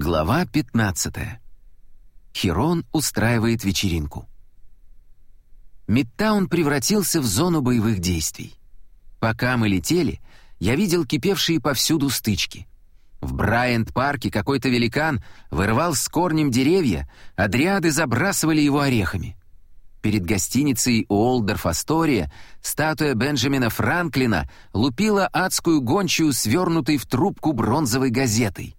Глава 15. Хирон устраивает вечеринку. Мидтаун превратился в зону боевых действий. Пока мы летели, я видел кипевшие повсюду стычки. В Брайант-парке какой-то великан вырывал с корнем деревья, а дриады забрасывали его орехами. Перед гостиницей Уолдорф Астория статуя Бенджамина Франклина лупила адскую гончую, свернутой в трубку бронзовой газетой.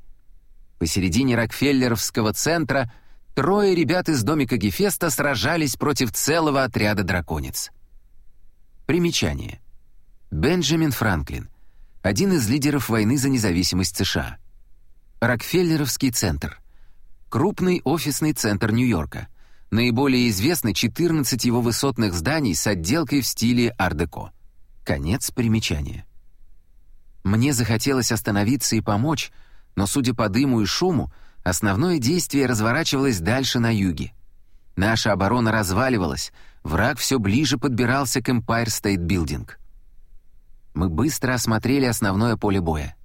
Посередине Рокфеллеровского центра трое ребят из домика Гефеста сражались против целого отряда драконец. Примечание. Бенджамин Франклин, один из лидеров войны за независимость США. Рокфеллеровский центр. Крупный офисный центр Нью-Йорка. Наиболее известны 14 его высотных зданий с отделкой в стиле ар-деко. Конец примечания. Мне захотелось остановиться и помочь, но, судя по дыму и шуму, основное действие разворачивалось дальше на юге. Наша оборона разваливалась, враг все ближе подбирался к Empire State Building. Мы быстро осмотрели основное поле боя.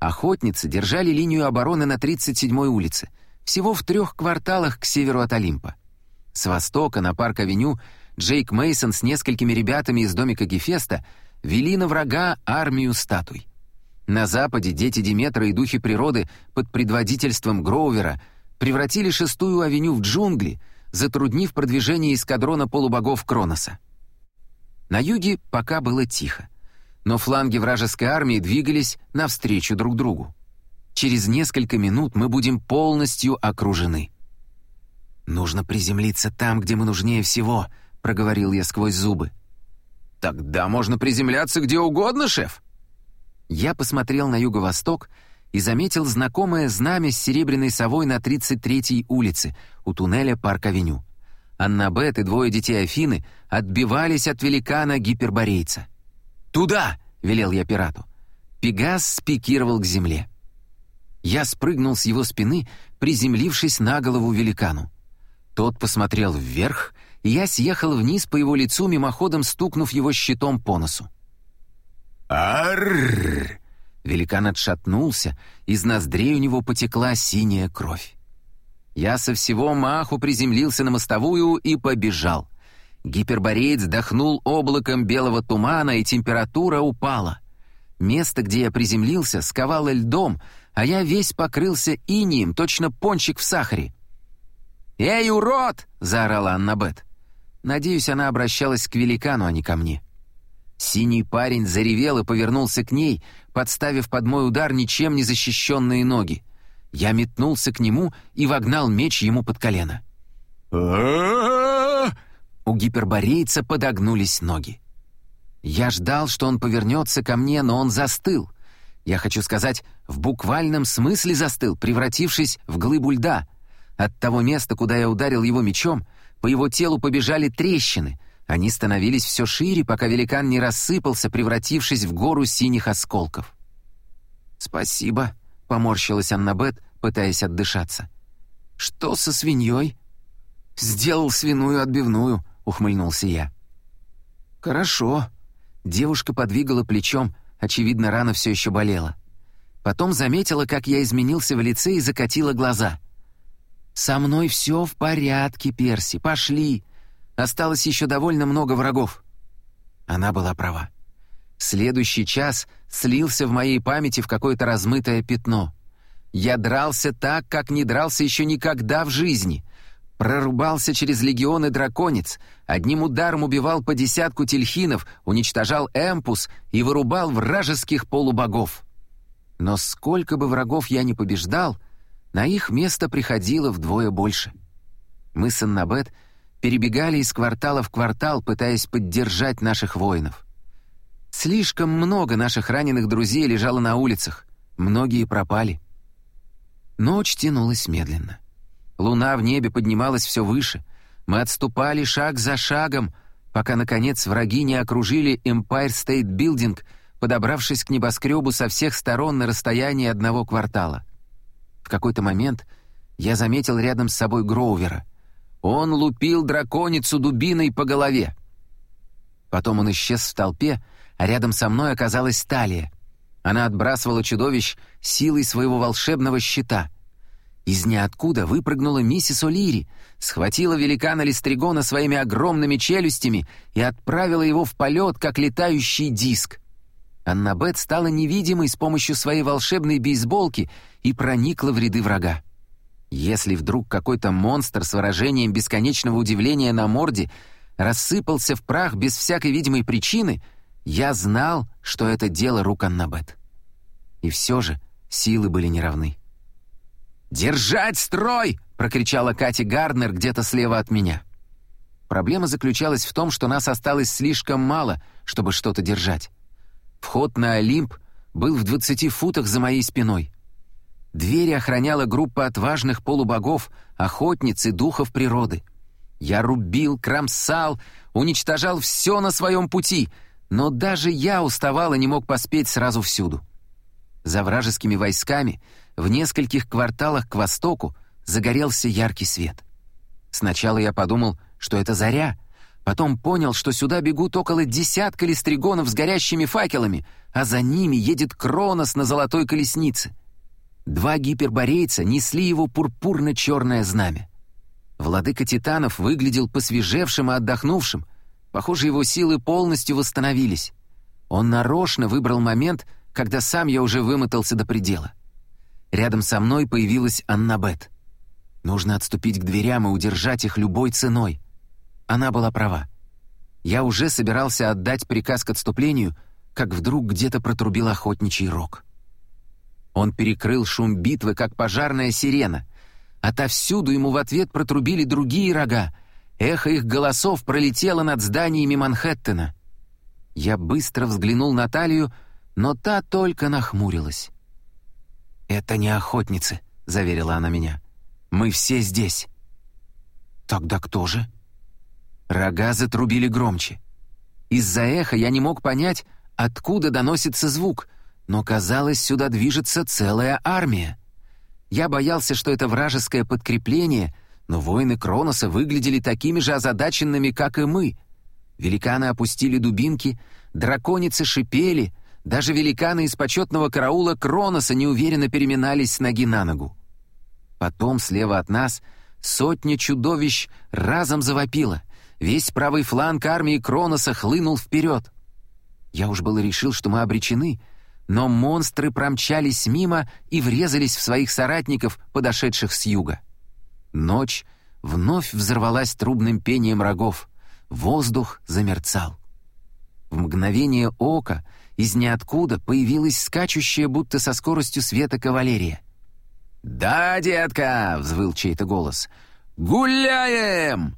Охотницы держали линию обороны на 37-й улице, всего в трех кварталах к северу от Олимпа. С востока на парк-авеню Джейк Мейсон с несколькими ребятами из домика Гефеста вели на врага армию статуй. На Западе дети Диметра и духи природы под предводительством Гроувера превратили шестую авеню в джунгли, затруднив продвижение эскадрона полубогов Кроноса. На юге пока было тихо, но фланги вражеской армии двигались навстречу друг другу. Через несколько минут мы будем полностью окружены. «Нужно приземлиться там, где мы нужнее всего», — проговорил я сквозь зубы. «Тогда можно приземляться где угодно, шеф», я посмотрел на юго-восток и заметил знакомое знамя с серебряной совой на 33-й улице, у туннеля Парк-авеню. Аннабет и двое детей Афины отбивались от великана-гиперборейца. «Туда!» — велел я пирату. Пегас спикировал к земле. Я спрыгнул с его спины, приземлившись на голову великану. Тот посмотрел вверх, и я съехал вниз по его лицу, мимоходом стукнув его щитом по носу. «Арррр!» Великан отшатнулся, из ноздрей у него потекла синяя кровь. Я со всего маху приземлился на мостовую и побежал. Гипербореец дохнул облаком белого тумана, и температура упала. Место, где я приземлился, сковало льдом, а я весь покрылся инием, точно пончик в сахаре. «Эй, урод!» — заорала Аннабет. Надеюсь, она обращалась к великану, а не ко мне. Синий парень заревел и повернулся к ней, подставив под мой удар ничем не защищенные ноги. Я метнулся к нему и вогнал меч ему под колено. У гиперборейца подогнулись ноги. Я ждал, что он повернется ко мне, но он застыл. Я хочу сказать, в буквальном смысле застыл, превратившись в глыбу льда. От того места, куда я ударил его мечом, по его телу побежали трещины — они становились все шире, пока великан не рассыпался, превратившись в гору синих осколков. «Спасибо», — поморщилась Аннабет, пытаясь отдышаться. «Что со свиньей?» «Сделал свиную отбивную», — ухмыльнулся я. «Хорошо». Девушка подвигала плечом, очевидно, рана все еще болела. Потом заметила, как я изменился в лице и закатила глаза. «Со мной все в порядке, Перси, пошли. Осталось еще довольно много врагов». Она была права. Следующий час слился в моей памяти в какое-то размытое пятно. Я дрался так, как не дрался еще никогда в жизни. Прорубался через легионы драконец, одним ударом убивал по десятку тельхинов, уничтожал эмпус и вырубал вражеских полубогов. Но сколько бы врагов я ни побеждал, на их место приходило вдвое больше. Мы с Аннабет — перебегали из квартала в квартал, пытаясь поддержать наших воинов. Слишком много наших раненых друзей лежало на улицах, многие пропали. Ночь тянулась медленно. Луна в небе поднималась все выше. Мы отступали шаг за шагом, пока, наконец, враги не окружили Empire State Building, подобравшись к небоскребу со всех сторон на расстоянии одного квартала. В какой-то момент я заметил рядом с собой Гроувера — он лупил драконицу дубиной по голове. Потом он исчез в толпе, а рядом со мной оказалась Талия. Она отбрасывала чудовищ силой своего волшебного щита. Из ниоткуда выпрыгнула миссис О'Лири, схватила великана Листригона своими огромными челюстями и отправила его в полет, как летающий диск. Аннабет стала невидимой с помощью своей волшебной бейсболки и проникла в ряды врага. Если вдруг какой-то монстр с выражением бесконечного удивления на морде рассыпался в прах без всякой видимой причины, я знал, что это дело рук Аннабет. И все же силы были неравны. «Держать строй!» — прокричала Катя Гарднер где-то слева от меня. Проблема заключалась в том, что нас осталось слишком мало, чтобы что-то держать. Вход на Олимп был в 20 футах за моей спиной. Двери охраняла группа отважных полубогов, охотниц и духов природы. Я рубил, кромсал, уничтожал все на своем пути, но даже я уставал и не мог поспеть сразу всюду. За вражескими войсками — в нескольких кварталах к востоку загорелся яркий свет. Сначала я подумал, что это заря, потом понял, что сюда бегут около десятка листригонов с горящими факелами, а за ними едет Кронос на золотой колеснице. Два гиперборейца несли его пурпурно-черное знамя. Владыка Титанов выглядел посвежевшим и отдохнувшим. Похоже, его силы полностью восстановились. Он нарочно выбрал момент, когда сам я уже вымотался до предела. Рядом со мной появилась Аннабет. Нужно отступить к дверям и удержать их любой ценой. Она была права. Я уже собирался отдать приказ к отступлению, как вдруг где-то протрубил охотничий рог. Он перекрыл шум битвы, как пожарная сирена. Отовсюду ему в ответ протрубили другие рога. Эхо их голосов пролетело над зданиями Манхэттена. Я быстро взглянул на талию, но та только нахмурилась. «Это не охотницы», — заверила она меня. «Мы все здесь». «Тогда кто же?» Рога затрубили громче. Из-за эха я не мог понять, откуда доносится звук, но казалось, сюда движется целая армия. Я боялся, что это вражеское подкрепление, но воины Кроноса выглядели такими же озадаченными, как и мы. Великаны опустили дубинки, драконицы шипели — даже великаны из почетного караула Кроноса неуверенно переминались с ноги на ногу. Потом, слева от нас, сотня чудовищ разом завопила. Весь правый фланг армии Кроноса хлынул вперед. Я уж было решил, что мы обречены, но монстры промчались мимо и врезались в своих соратников, подошедших с юга. Ночь вновь взорвалась трубным пением рогов. Воздух замерцал. В мгновение ока — из ниоткуда появилась скачущая, будто со скоростью света кавалерия. «Да, детка!» — взвыл чей-то голос. «Гуляем!»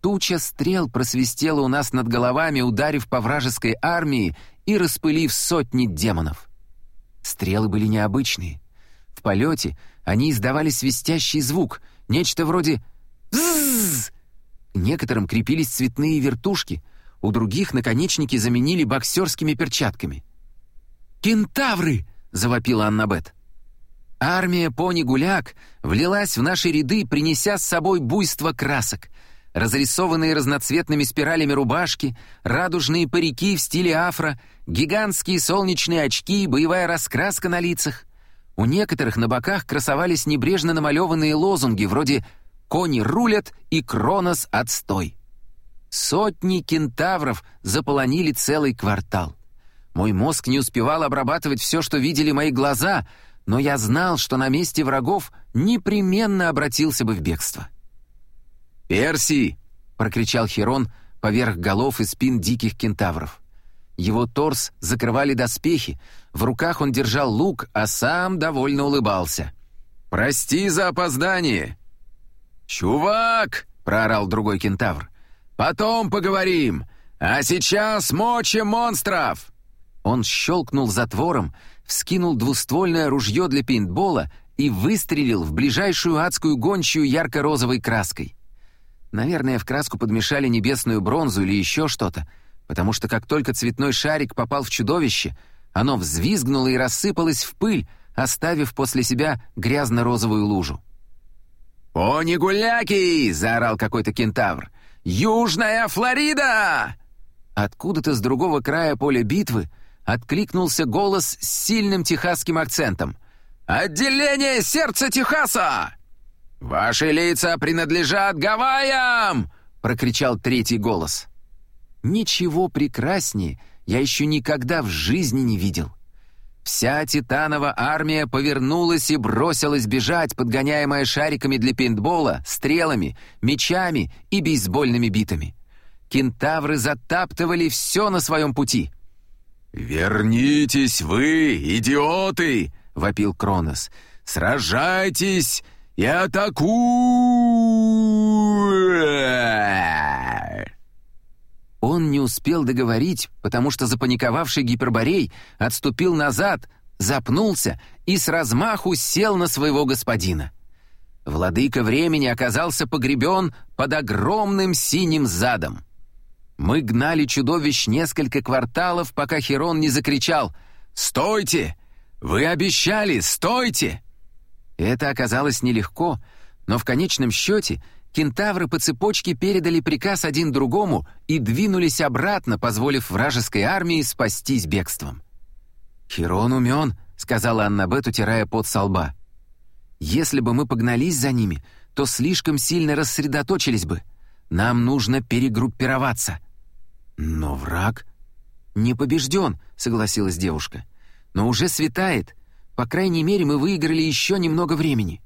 Туча стрел просвистела у нас над головами, ударив по вражеской армии и распылив сотни демонов. Стрелы были необычные. В полете они издавали свистящий звук, нечто вроде «Бзззз». Некоторым крепились цветные вертушки, у других наконечники заменили боксерскими перчатками. «Кентавры!» — завопила Аннабет. Армия пони-гуляк влилась в наши ряды, принеся с собой буйство красок. Разрисованные разноцветными спиралями рубашки, радужные парики в стиле афро, гигантские солнечные очки, боевая раскраска на лицах. У некоторых на боках красовались небрежно намалеванные лозунги вроде «Кони рулят» и «Кронос отстой». Сотни кентавров заполонили целый квартал. Мой мозг не успевал обрабатывать все, что видели мои глаза, но я знал, что на месте врагов непременно обратился бы в бегство. «Перси!» — прокричал Херон поверх голов и спин диких кентавров. Его торс закрывали доспехи, в руках он держал лук, а сам довольно улыбался. «Прости за опоздание!» «Чувак!» — проорал другой кентавр. Потом поговорим. А сейчас мочи монстров!» Он щелкнул затвором, вскинул двуствольное ружье для пейнтбола и выстрелил в ближайшую адскую гончую ярко-розовой краской. Наверное, в краску подмешали небесную бронзу или еще что-то, потому что как только цветной шарик попал в чудовище, оно взвизгнуло и рассыпалось в пыль, оставив после себя грязно-розовую лужу. «Пони гуляки!» — заорал какой-то кентавр. «Южная Флорида!» Откуда-то с другого края поля битвы откликнулся голос с сильным техасским акцентом. «Отделение сердца Техаса!» «Ваши лица принадлежат Гавайям!» — прокричал третий голос. Ничего прекраснее я еще никогда в жизни не видел. Вся титанова армия повернулась и бросилась бежать, подгоняемая шариками для пейнтбола, стрелами, мечами и бейсбольными битами. Кентавры затаптывали все на своем пути. «Вернитесь вы, идиоты!» — вопил Кронос. «Сражайтесь и атакуй!» Он не успел договорить, потому что запаниковавший гиперборей отступил назад, запнулся и с размаху сел на своего господина. Владыка времени оказался погребен под огромным синим задом. Мы гнали чудовищ несколько кварталов, пока Херон не закричал «Стойте! Вы обещали, стойте!» Это оказалось нелегко, но в конечном счете — кентавры по цепочке передали приказ один другому и двинулись обратно, позволив вражеской армии спастись бегством. «Херон умен», — сказала Аннабет, утирая пот со лба. «Если бы мы погнались за ними, то слишком сильно рассредоточились бы. Нам нужно перегруппироваться». «Но враг...» «Не побежден», — согласилась девушка. «Но уже светает. По крайней мере, мы выиграли еще немного времени».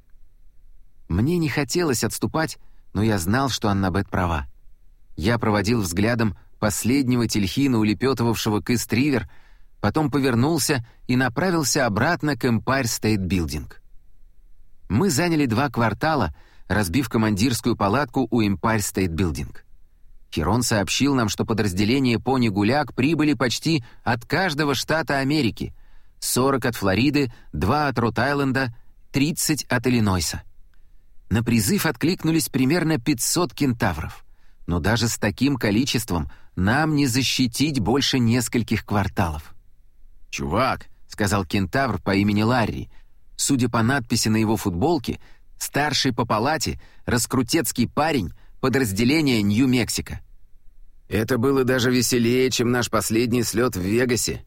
Мне не хотелось отступать, но я знал, что Аннабет права. Я проводил взглядом последнего тельхина, улепетывавшего к Истривер, потом повернулся и направился обратно к Empire State Building. Мы заняли два квартала, разбив командирскую палатку у Empire State Building. Херон сообщил нам, что подразделения Пони Гуляк прибыли почти от каждого штата Америки, 40 от Флориды, 2 от Рот-Айленда, 30 от Иллинойса. На призыв откликнулись примерно 500 кентавров. Но даже с таким количеством нам не защитить больше нескольких кварталов. «Чувак», — сказал кентавр по имени Ларри, судя по надписи на его футболке, старший по палате, раскрутецкий парень подразделения Нью-Мексико. «Это было даже веселее, чем наш последний слет в Вегасе».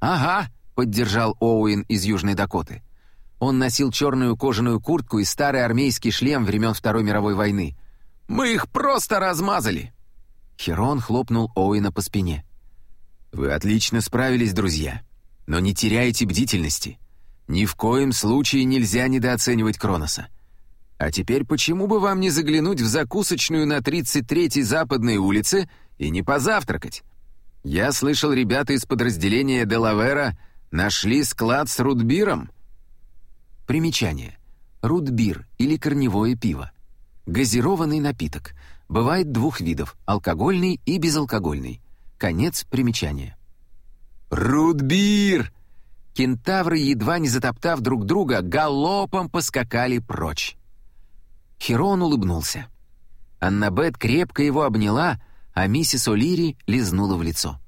«Ага», — поддержал Оуэн из Южной Дакоты. Он носил черную кожаную куртку и старый армейский шлем времен Второй мировой войны. «Мы их просто размазали!» Херон хлопнул Оуэна по спине. «Вы отлично справились, друзья. Но не теряйте бдительности. Ни в коем случае нельзя недооценивать Кроноса. А теперь почему бы вам не заглянуть в закусочную на 33-й Западной улице и не позавтракать? Я слышал, ребята из подразделения Делавера нашли склад с рудбиром». Примечание. Рудбир или корневое пиво. Газированный напиток. Бывает двух видов – алкогольный и безалкогольный. Конец примечания. «Рудбир!» Кентавры, едва не затоптав друг друга, галопом поскакали прочь. Херон улыбнулся. Аннабет крепко его обняла, а миссис О'Лири лизнула в лицо.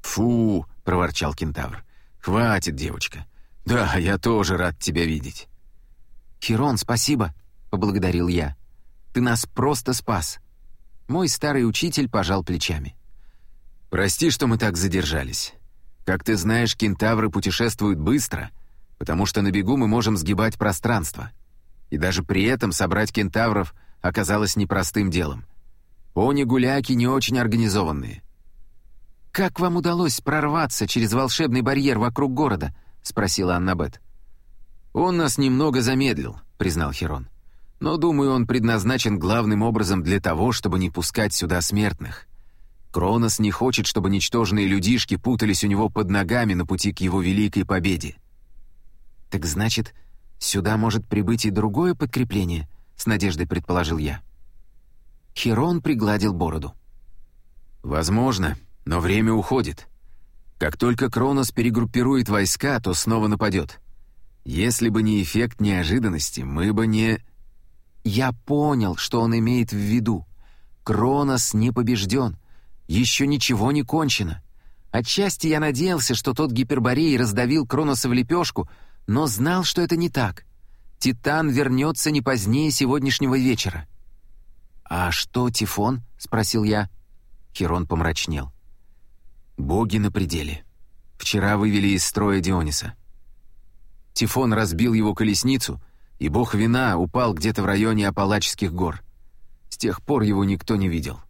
«Фу!» — проворчал кентавр. «Хватит, девочка. «Да, я тоже рад тебя видеть». «Хирон, спасибо», — поблагодарил я. «Ты нас просто спас». Мой старый учитель пожал плечами. «Прости, что мы так задержались. Как ты знаешь, кентавры путешествуют быстро, потому что на бегу мы можем сгибать пространство. И даже при этом собрать кентавров оказалось непростым делом. Пони-гуляки не очень организованные». «Как вам удалось прорваться через волшебный барьер вокруг города?» — спросила Аннабет. «Он нас немного замедлил», — признал Херон. «Но, думаю, он предназначен главным образом для того, чтобы не пускать сюда смертных. Кронос не хочет, чтобы ничтожные людишки путались у него под ногами на пути к его великой победе». «Так значит, сюда может прибыть и другое подкрепление?» — с надеждой предположил я. Херон пригладил бороду. «Возможно, но время уходит. Как только Кронос перегруппирует войска, то снова нападет. Если бы не эффект неожиданности, мы бы не... Я понял, что он имеет в виду. Кронос не побежден. Еще ничего не кончено. Отчасти я надеялся, что тот гиперборей раздавил Кроноса в лепешку, но знал, что это не так. Титан вернется не позднее сегодняшнего вечера. «А что, Тифон?» — спросил я. Херон помрачнел. «Боги на пределе. Вчера вывели из строя Диониса». Тифон разбил его колесницу, и бог вина упал где-то в районе Апалачских гор. С тех пор его никто не видел.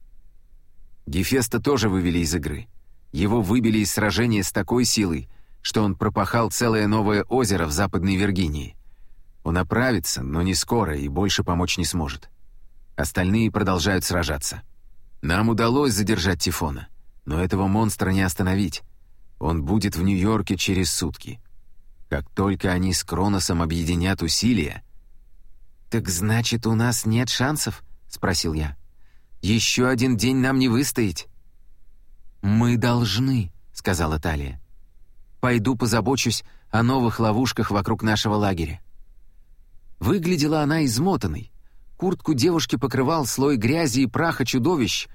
Гефеста тоже вывели из игры. Его выбили из сражения с такой силой, что он пропахал целое новое озеро в Западной Виргинии. Он оправится, но не скоро и больше помочь не сможет. Остальные продолжают сражаться. Нам удалось задержать Тифона, но этого монстра не остановить. Он будет в Нью-Йорке через сутки. Как только они с Кроносом объединят усилия... «Так значит, у нас нет шансов?» — спросил я. «Еще один день нам не выстоять». «Мы должны», — сказала Талия. «Пойду позабочусь о новых ловушках вокруг нашего лагеря». Выглядела она измотанной. Куртку девушки покрывал слой грязи и праха чудовищ,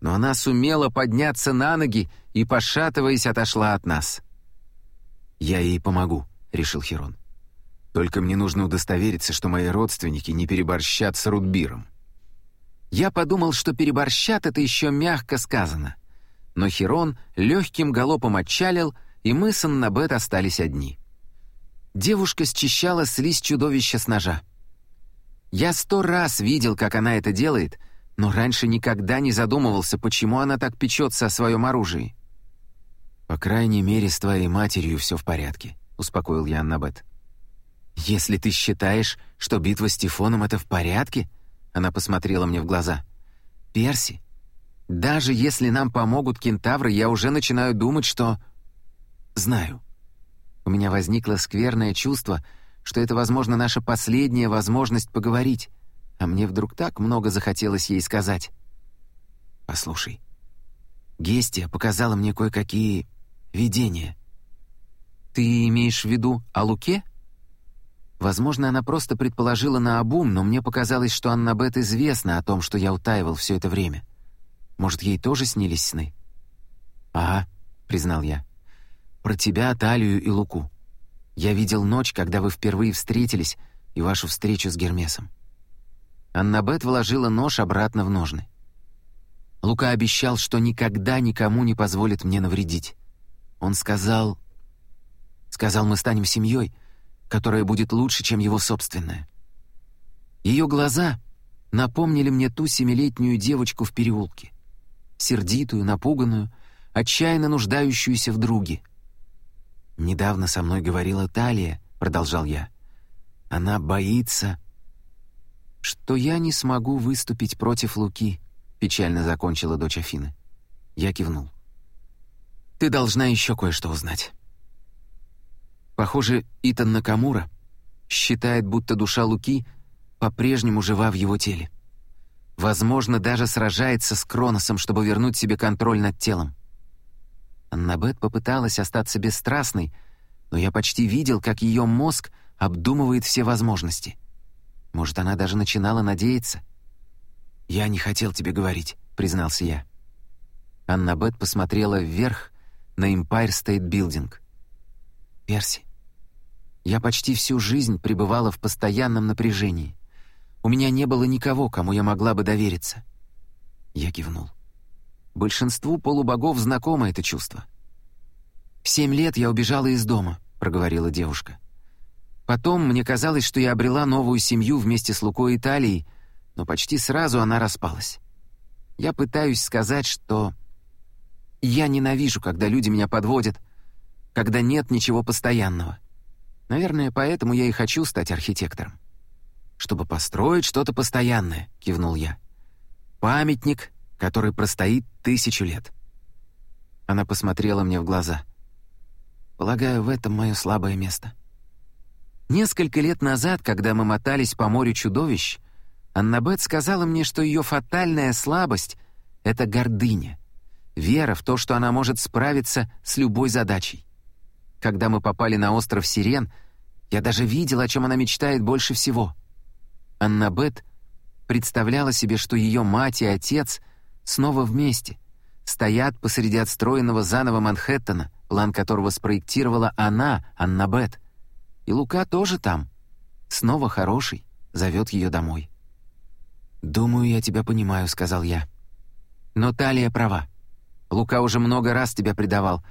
но она сумела подняться на ноги и, пошатываясь, отошла от нас. «Я ей помогу», — решил Херон. «Только мне нужно удостовериться, что мои родственники не переборщат с Рудбиром». Я подумал, что переборщат — это еще мягко сказано. Но Херон легким галопом отчалил, и мы с Аннабет остались одни. Девушка счищала слизь чудовища с ножа. Я сто раз видел, как она это делает, но раньше никогда не задумывался, почему она так печется о своем оружии. «По крайней мере, с твоей матерью все в порядке», — успокоил я Аннабет. «Если ты считаешь, что битва с Тифоном — это в порядке», — она посмотрела мне в глаза. «Перси, даже если нам помогут кентавры, я уже начинаю думать, что...» «Знаю. У меня возникло скверное чувство, что это, возможно, наша последняя возможность поговорить, а мне вдруг так много захотелось ей сказать. «Послушай, Гестия показала мне кое-какие видения». «Ты имеешь в виду о Луке?» Возможно, она просто предположила на обум, но мне показалось, что Аннабет известна о том, что я утаивал все это время. Может, ей тоже снились сны? «Ага», — признал я. «Про тебя, Талию и Луку. Я видел ночь, когда вы впервые встретились, и вашу встречу с Гермесом». Аннабет вложила нож обратно в ножны. Лука обещал, что никогда никому не позволит мне навредить. Он сказал... Сказал, мы станем семьей, которая будет лучше, чем его собственная. Ее глаза напомнили мне ту семилетнюю девочку в переулке. Сердитую, напуганную, отчаянно нуждающуюся в друге. «Недавно со мной говорила Талия», — продолжал я. «Она боится...» «Что я не смогу выступить против Луки», — печально закончила дочь Афины. Я кивнул. «Ты должна еще кое-что узнать». Похоже, Итан Накамура считает, будто душа Луки по-прежнему жива в его теле. Возможно, даже сражается с Кроносом, чтобы вернуть себе контроль над телом. Аннабет попыталась остаться бесстрастной, но я почти видел, как ее мозг обдумывает все возможности. Может, она даже начинала надеяться. «Я не хотел тебе говорить», — признался я. Аннабет посмотрела вверх на Empire State Building. «Перси, я почти всю жизнь пребывала в постоянном напряжении. У меня не было никого, кому я могла бы довериться». Я кивнул. Большинству полубогов знакомо это чувство. «В семь лет я убежала из дома», — проговорила девушка. «Потом мне казалось, что я обрела новую семью вместе с Лукой и Талией, но почти сразу она распалась. Я пытаюсь сказать, что я ненавижу, когда люди меня подводят, когда нет ничего постоянного. Наверное, поэтому я и хочу стать архитектором. Чтобы построить что-то постоянное, кивнул я. Памятник, который простоит тысячу лет. Она посмотрела мне в глаза. Полагаю, в этом мое слабое место. Несколько лет назад, когда мы мотались по морю чудовищ, Аннабет сказала мне, что ее фатальная слабость — это гордыня, вера в то, что она может справиться с любой задачей. Когда мы попали на остров Сирен, я даже видел, о чем она мечтает больше всего. Аннабет представляла себе, что ее мать и отец снова вместе, стоят посреди отстроенного заново Манхэттена, план которого спроектировала она, Аннабет. И Лука тоже там. Снова хороший, зовет ее домой. «Думаю, я тебя понимаю», — сказал я. «Но Талия права. Лука уже много раз тебя предавал.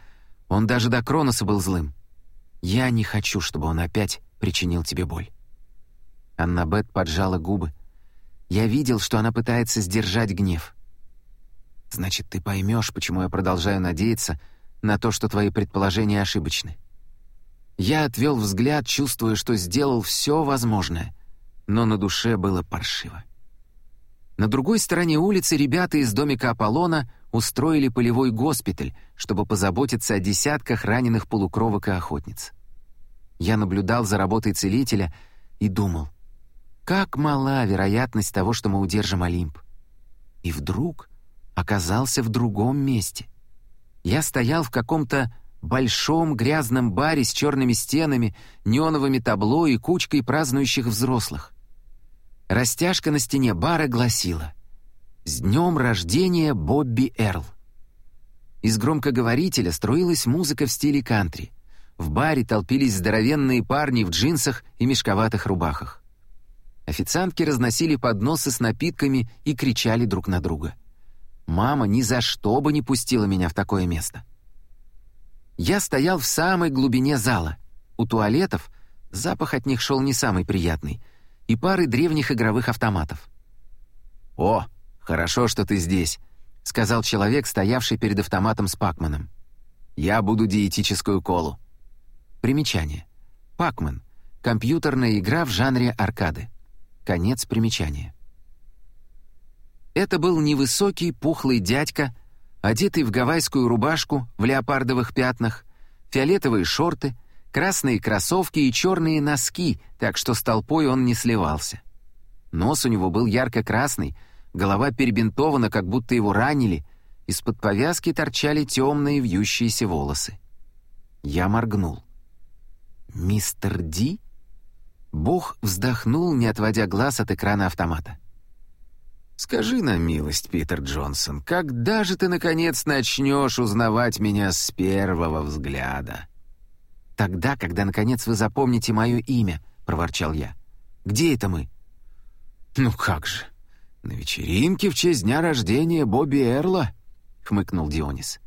Он даже до Кроноса был злым. Я не хочу, чтобы он опять причинил тебе боль?» Аннабет поджала губы. Я видел, что она пытается сдержать гнев. «Значит, ты поймешь, почему я продолжаю надеяться на то, что твои предположения ошибочны». Я отвел взгляд, чувствуя, что сделал все возможное, но на душе было паршиво. На другой стороне улицы ребята из домика Аполлона устроили полевой госпиталь, чтобы позаботиться о десятках раненых полукровок и охотниц. Я наблюдал за работой целителя и думал, как мала вероятность того, что мы удержим Олимп. И вдруг оказался в другом месте. Я стоял в каком-то большом грязном баре с черными стенами, неоновыми табло и кучкой празднующих взрослых. Растяжка на стене бара гласила «С днем рождения, Бобби Эрл». Из громкоговорителя струилась музыка в стиле кантри. В баре толпились здоровенные парни в джинсах и мешковатых рубахах. Официантки разносили подносы с напитками и кричали друг на друга. Мама ни за что бы не пустила меня в такое место. Я стоял в самой глубине зала. У туалетов запах от них шел не самый приятный — и пары древних игровых автоматов. «О, хорошо, что ты здесь», — сказал человек, стоявший перед автоматом с Пакманом. «Я буду диетическую колу». Примечание. Пакман. Компьютерная игра в жанре аркады. Конец примечания. Это был невысокий, пухлый дядька, одетый в гавайскую рубашку в леопардовых пятнах, фиолетовые шорты — красные кроссовки и черные носки, так что с толпой он не сливался. Нос у него был ярко-красный, голова перебинтована, как будто его ранили, из-под повязки торчали темные вьющиеся волосы. Я моргнул. «Мистер Ди?» Бог вздохнул, не отводя глаз от экрана автомата. «Скажи на милость, Питер Джонсон, когда же ты, наконец, начнешь узнавать меня с первого взгляда?» «Тогда, когда, наконец, вы запомните мое имя», — проворчал я. «Где это мы?» «Ну как же, на вечеринке в честь дня рождения Бобби Эрла», — хмыкнул Дионис.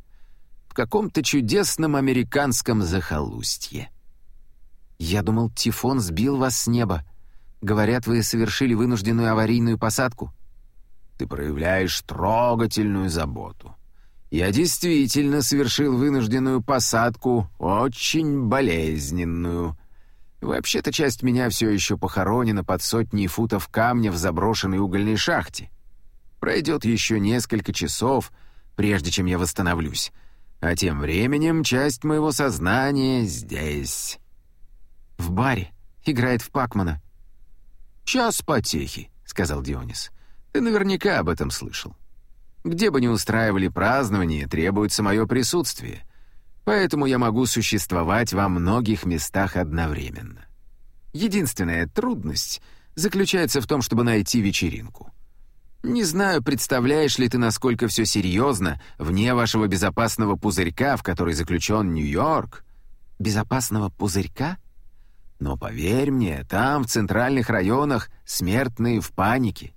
«В каком-то чудесном американском захолустье». «Я думал, Тифон сбил вас с неба. Говорят, вы совершили вынужденную аварийную посадку». «Ты проявляешь трогательную заботу. Я действительно совершил вынужденную посадку, очень болезненную. Вообще-то часть меня все еще похоронена под сотней футов камня в заброшенной угольной шахте. Пройдет еще несколько часов, прежде чем я восстановлюсь. А тем временем часть моего сознания здесь. В баре. Играет в Пакмана. «Час потехи», — сказал Дионис. «Ты наверняка об этом слышал. Где бы ни устраивали празднование, требуется мое присутствие. Поэтому я могу существовать во многих местах одновременно. Единственная трудность заключается в том, чтобы найти вечеринку. Не знаю, представляешь ли ты, насколько все серьезно вне вашего безопасного пузырька, в который заключен Нью-Йорк. Безопасного пузырька? Но поверь мне, там, в центральных районах, смертные в панике.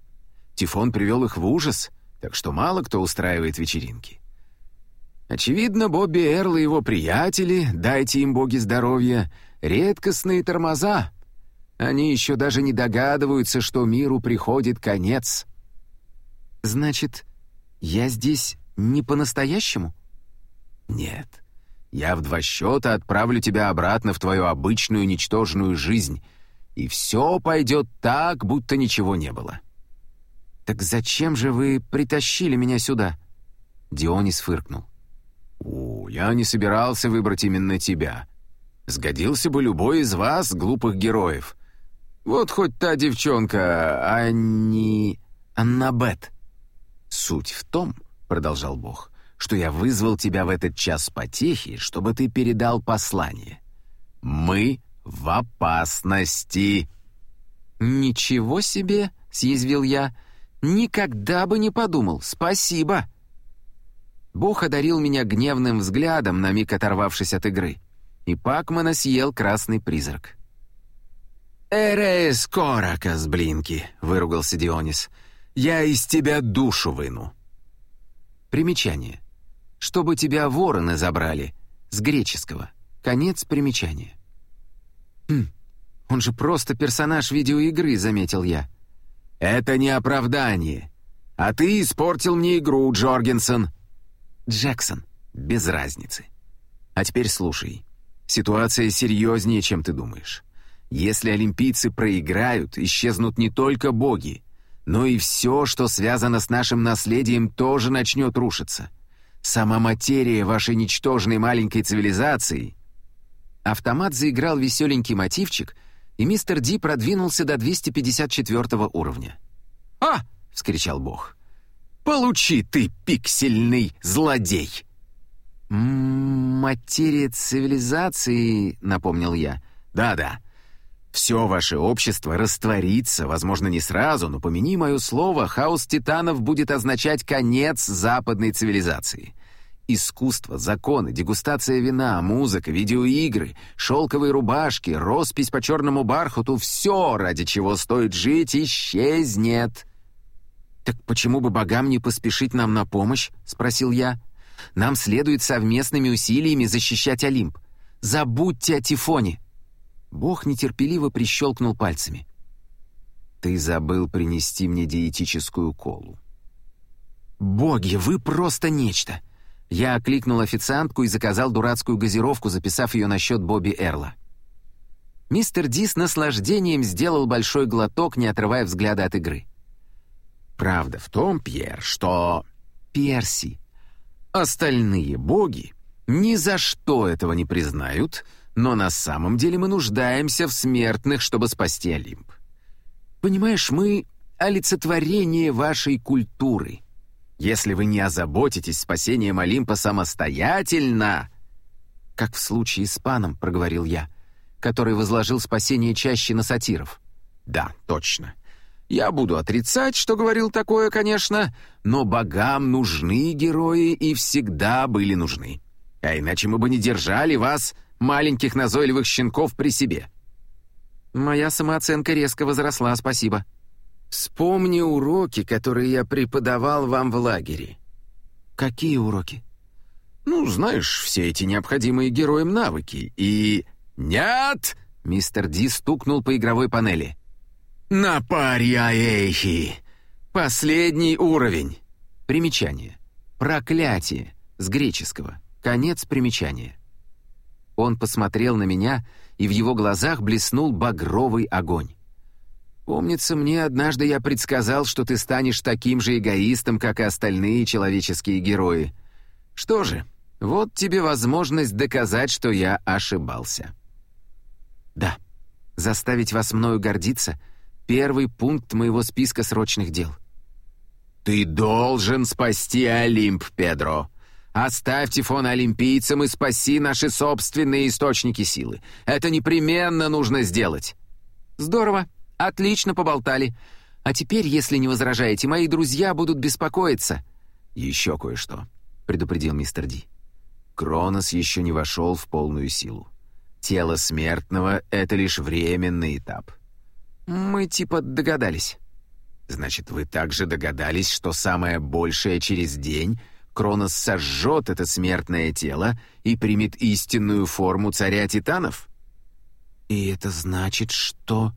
Тифон привел их в ужас — так что мало кто устраивает вечеринки. Очевидно, Бобби Эрл и его приятели, дайте им боги здоровья, редкостные тормоза. Они еще даже не догадываются, что миру приходит конец. Значит, я здесь не по-настоящему? Нет. Я в два счета отправлю тебя обратно в твою обычную ничтожную жизнь, и все пойдет так, будто ничего не было. «Так зачем же вы притащили меня сюда?» Дионис фыркнул. «О, я не собирался выбрать именно тебя. Сгодился бы любой из вас, глупых героев. Вот хоть та девчонка, Анни... Аннабет. Суть в том, — продолжал Бог, — что я вызвал тебя в этот час потехи, чтобы ты передал послание. Мы в опасности». «Ничего себе!» — съязвил я. Никогда бы не подумал. Спасибо. Бог одарил меня гневным взглядом, на миг оторвавшись от игры. И Пакмана съел красный призрак. «Эрес коракас, блинки!» — выругался Дионис. «Я из тебя душу выну». Примечание. «Чтобы тебя вороны забрали». С греческого. Конец примечания. «Хм, Он же просто персонаж видеоигры», — заметил я. «Это не оправдание. А ты испортил мне игру, Джоргенсен». «Джексон, без разницы. А теперь слушай. Ситуация серьезнее, чем ты думаешь. Если олимпийцы проиграют, исчезнут не только боги, но и все, что связано с нашим наследием, тоже начнет рушиться. Сама материя вашей ничтожной маленькой цивилизации...» Автомат заиграл веселенький мотивчик, и мистер Ди продвинулся до 254 уровня. «А!» — вскричал бог. «Получи ты, пиксельный злодей!» «Материя цивилизации», — напомнил я. «Да-да. Все ваше общество растворится, возможно, не сразу, но помяни мое слово, хаос титанов будет означать конец западной цивилизации. Искусство, законы, дегустация вина, музыка, видеоигры, шелковые рубашки, роспись по черному бархату — все, ради чего стоит жить, исчезнет». «Так почему бы богам не поспешить нам на помощь?» — спросил я. «Нам следует совместными усилиями защищать Олимп. Забудьте о Тифоне». Бог нетерпеливо прищелкнул пальцами. «Ты забыл принести мне диетическую колу». «Боги, вы просто нечто!» Я окликнул официантку и заказал дурацкую газировку, записав ее на счет Бобби Эрла. Мистер Ди с наслаждением сделал большой глоток, не отрывая взгляда от игры. «Правда в том, Пьер, что...» «Перси. Остальные боги ни за что этого не признают, но на самом деле мы нуждаемся в смертных, чтобы спасти Олимп. Понимаешь, мы — олицетворение вашей культуры. Если вы не озаботитесь спасением Олимпа самостоятельно...» «Как в случае с паном», — проговорил я, который возложил спасение чаще на сатиров. «Да, точно. Я буду отрицать, что говорил такое, конечно, но богам нужны герои и всегда были нужны. А иначе мы бы не держали вас маленьких назойливых щенков при себе». «Моя самооценка резко возросла, спасибо». «Вспомни уроки, которые я преподавал вам в лагере». «Какие уроки?» «Ну, знаешь, все эти необходимые героям навыки и...» «Нет!» — мистер Ди стукнул по игровой панели. «На паре Аэхи! Последний уровень!» Примечание. Проклятие. С греческого. Конец примечания. Он посмотрел на меня, и в его глазах блеснул багровый огонь. «Помнится мне, однажды я предсказал, что ты станешь таким же эгоистом, как и остальные человеческие герои. Что же, вот тебе возможность доказать, что я ошибался». «Да, заставить вас мною гордиться — первый пункт моего списка срочных дел». «Ты должен спасти Олимп, Педро», Оставь Тифона олимпийцам и спаси наши собственные источники силы. Это непременно нужно сделать». «Здорово. Отлично поболтали. А теперь, если не возражаете, мои друзья будут беспокоиться». «Еще кое-что», — предупредил мистер Ди. Кронос еще не вошел в полную силу. Тело смертного — это лишь временный этап. «Мы типа догадались». «Значит, вы также догадались, что самое большее через день — Кронос сожжет это смертное тело и примет истинную форму царя титанов? И это значит, что...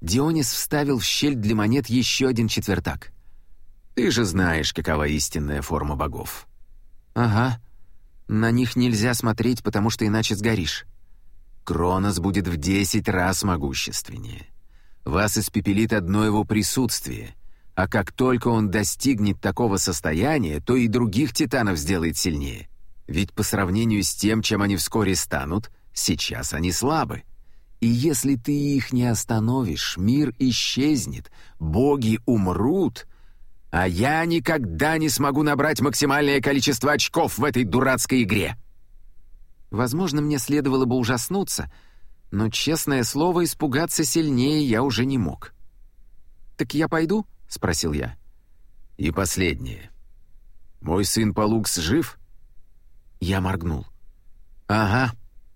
Дионис вставил в щель для монет еще один четвертак. Ты же знаешь, какова истинная форма богов. Ага. На них нельзя смотреть, потому что иначе сгоришь. Кронос будет в десять раз могущественнее. Вас испепелит одно его присутствие — а как только он достигнет такого состояния, то и других титанов сделает сильнее. Ведь по сравнению с тем, чем они вскоре станут, сейчас они слабы. И если ты их не остановишь, мир исчезнет, боги умрут, а я никогда не смогу набрать максимальное количество очков в этой дурацкой игре. Возможно, мне следовало бы ужаснуться, но, честное слово, испугаться сильнее я уже не мог. «Так я пойду?» — спросил я. «И последнее. Мой сын Палукс жив?» Я моргнул. «Ага,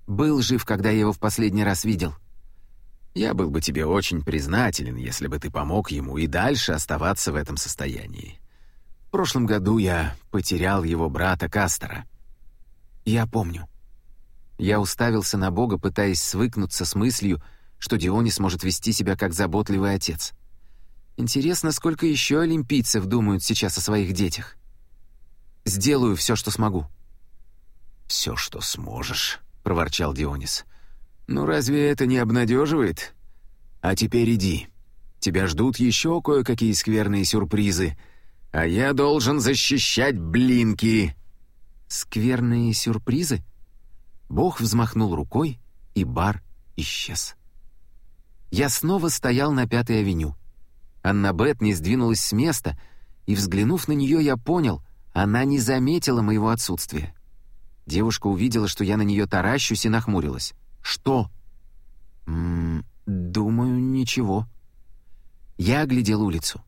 был жив, когда я его в последний раз видел». «Я был бы тебе очень признателен, если бы ты помог ему и дальше оставаться в этом состоянии. В прошлом году я потерял его брата Кастера». «Я помню». Я уставился на Бога, пытаясь свыкнуться с мыслью, что Дионис сможет вести себя как заботливый отец. Интересно, сколько еще олимпийцев думают сейчас о своих детях. Сделаю все, что смогу». «Все, что сможешь», — проворчал Дионис. «Ну разве это не обнадеживает? А теперь иди. Тебя ждут еще кое-какие скверные сюрпризы, а я должен защищать блинки». «Скверные сюрпризы?» Бог взмахнул рукой, и бар исчез. Я снова стоял на Пятой авеню. Анна Бет не сдвинулась с места, и, взглянув на нее, я понял, она не заметила моего отсутствия. Девушка увидела, что я на нее таращусь и нахмурилась. «Что?» «М «Думаю, ничего». Я оглядел улицу.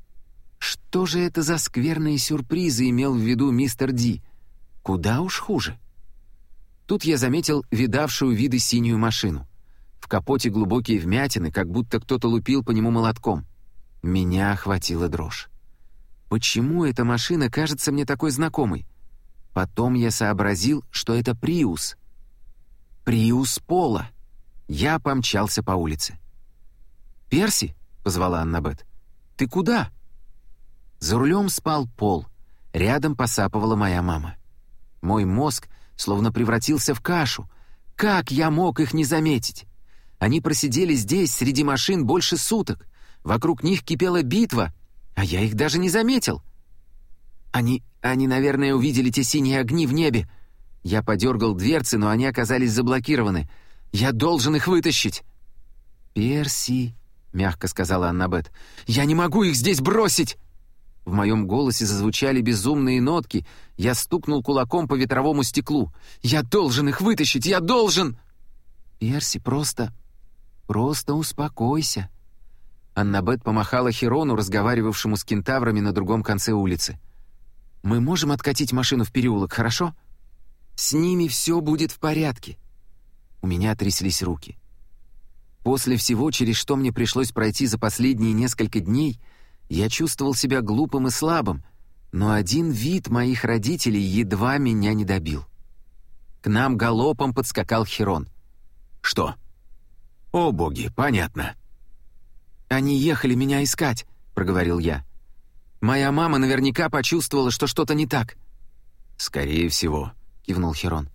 Что же это за скверные сюрпризы имел в виду мистер Ди? Куда уж хуже. Тут я заметил видавшую виды синюю машину. В капоте глубокие вмятины, как будто кто-то лупил по нему молотком. Меня охватила дрожь. Почему эта машина кажется мне такой знакомой? Потом я сообразил, что это Приус. Приус Пола. Я помчался по улице. «Перси?» — позвала Аннабет. «Ты куда?» За рулем спал Пол. Рядом посапывала моя мама. Мой мозг словно превратился в кашу. Как я мог их не заметить? Они просидели здесь, среди машин, больше суток. Вокруг них кипела битва, а я их даже не заметил. Они, они, наверное, увидели те синие огни в небе. Я подергал дверцы, но они оказались заблокированы. Я должен их вытащить. «Перси», — мягко сказала Аннабет, — «я не могу их здесь бросить!» В моем голосе зазвучали безумные нотки. Я стукнул кулаком по ветровому стеклу. «Я должен их вытащить! Я должен!» «Перси, просто... просто успокойся!» Аннабет помахала Херону, разговаривавшему с кентаврами на другом конце улицы. «Мы можем откатить машину в переулок, хорошо?» «С ними все будет в порядке». У меня тряслись руки. После всего, через что мне пришлось пройти за последние несколько дней, я чувствовал себя глупым и слабым, но один вид моих родителей едва меня не добил. К нам галопом подскакал Херон. «Что?» «О, боги, понятно». «Они ехали меня искать», — проговорил я. «Моя мама наверняка почувствовала, что что-то не так». «Скорее всего», — кивнул Херон.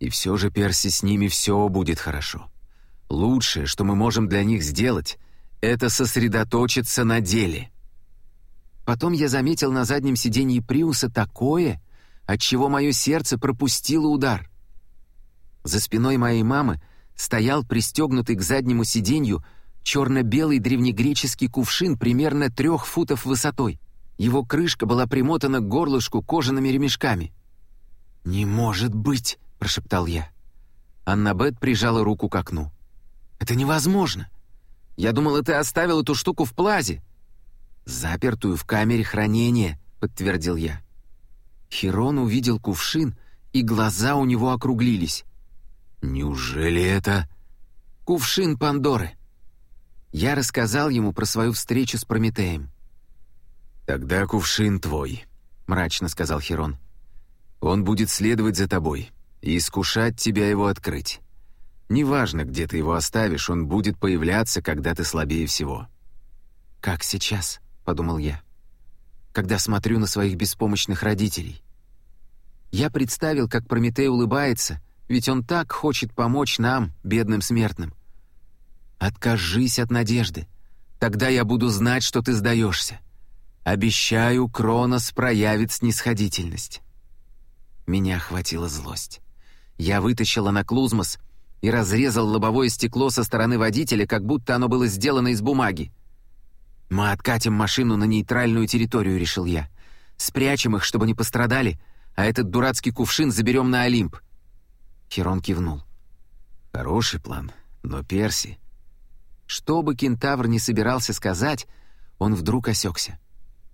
«И все же, Перси, с ними все будет хорошо. Лучшее, что мы можем для них сделать, это сосредоточиться на деле». Потом я заметил на заднем сиденье Приуса такое, от чего мое сердце пропустило удар. За спиной моей мамы стоял пристегнутый к заднему сиденью черно-белый древнегреческий кувшин примерно трех футов высотой. Его крышка была примотана к горлышку кожаными ремешками. «Не может быть!» — прошептал я. Аннабет прижала руку к окну. «Это невозможно! Я думал, ты оставил эту штуку в плазе!» «Запертую в камере хранения», — подтвердил я. Хирон увидел кувшин, и глаза у него округлились. «Неужели это...» «Кувшин Пандоры». Я рассказал ему про свою встречу с Прометеем. «Тогда кувшин твой», — мрачно сказал Хирон. «Он будет следовать за тобой и искушать тебя его открыть. Неважно, где ты его оставишь, он будет появляться, когда ты слабее всего». «Как сейчас?» — подумал я, когда смотрю на своих беспомощных родителей. Я представил, как Прометей улыбается, ведь он так хочет помочь нам, бедным смертным. Откажись от надежды, тогда я буду знать, что ты сдаешься. Обещаю, Кронос проявит снисходительность. Меня охватила злость. Я вытащил анаклузмос и разрезал лобовое стекло со стороны водителя, как будто оно было сделано из бумаги. «Мы откатим машину на нейтральную территорию», — решил я. «Спрячем их, чтобы не пострадали, а этот дурацкий кувшин заберем на Олимп». Херон кивнул. «Хороший план, но Перси...» Что бы кентавр не собирался сказать, он вдруг осекся.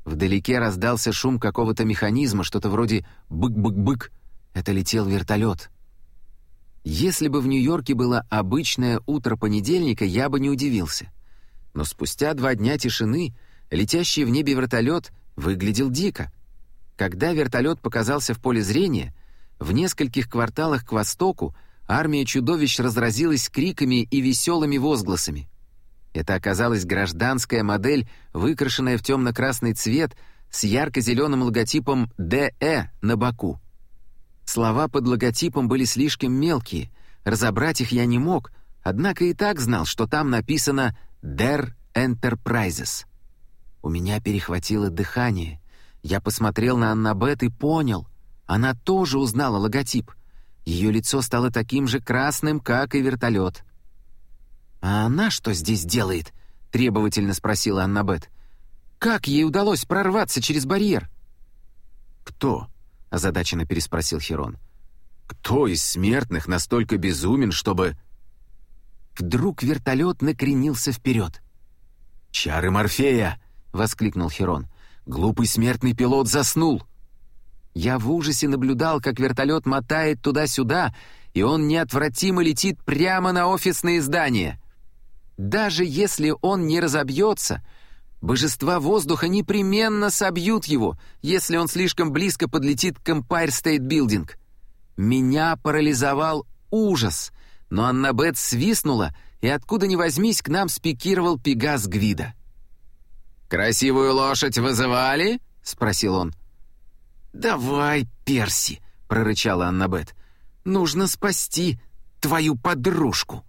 Вдалеке раздался шум какого-то механизма, что-то вроде «бык-бык-бык». Это летел вертолет. Если бы в Нью-Йорке было обычное утро понедельника, я бы не удивился. Но спустя два дня тишины летящий в небе вертолет выглядел дико. Когда вертолет показался в поле зрения, в нескольких кварталах к востоку армия чудовищ разразилась криками и веселыми возгласами. Это оказалась гражданская модель, выкрашенная в темно-красный цвет с ярко-зеленым логотипом «ДЭ» на боку. Слова под логотипом были слишком мелкие, разобрать их я не мог, однако и так знал, что там написано «Der Enterprises». У меня перехватило дыхание. Я посмотрел на Аннабет и понял. Она тоже узнала логотип. Ее лицо стало таким же красным, как и вертолет. «А она что здесь делает?» — требовательно спросила Аннабет. «Как ей удалось прорваться через барьер?» «Кто?» — озадаченно переспросил Херон. «Кто из смертных настолько безумен, чтобы...» Вдруг вертолет накренился вперед. «Чары Морфея!» — воскликнул Херон. «Глупый смертный пилот заснул!» Я в ужасе наблюдал, как вертолет мотает туда-сюда, и он неотвратимо летит прямо на офисные здания. Даже если он не разобьется, божества воздуха непременно собьют его, если он слишком близко подлетит к Empire State Building. Меня парализовал ужас, но Аннабет свистнула, и откуда ни возьмись к нам спикировал Пегас Гвида. «Красивую лошадь вызывали?» — спросил он. «Давай, Перси!» — прорычала Аннабет. «Нужно спасти твою подружку!»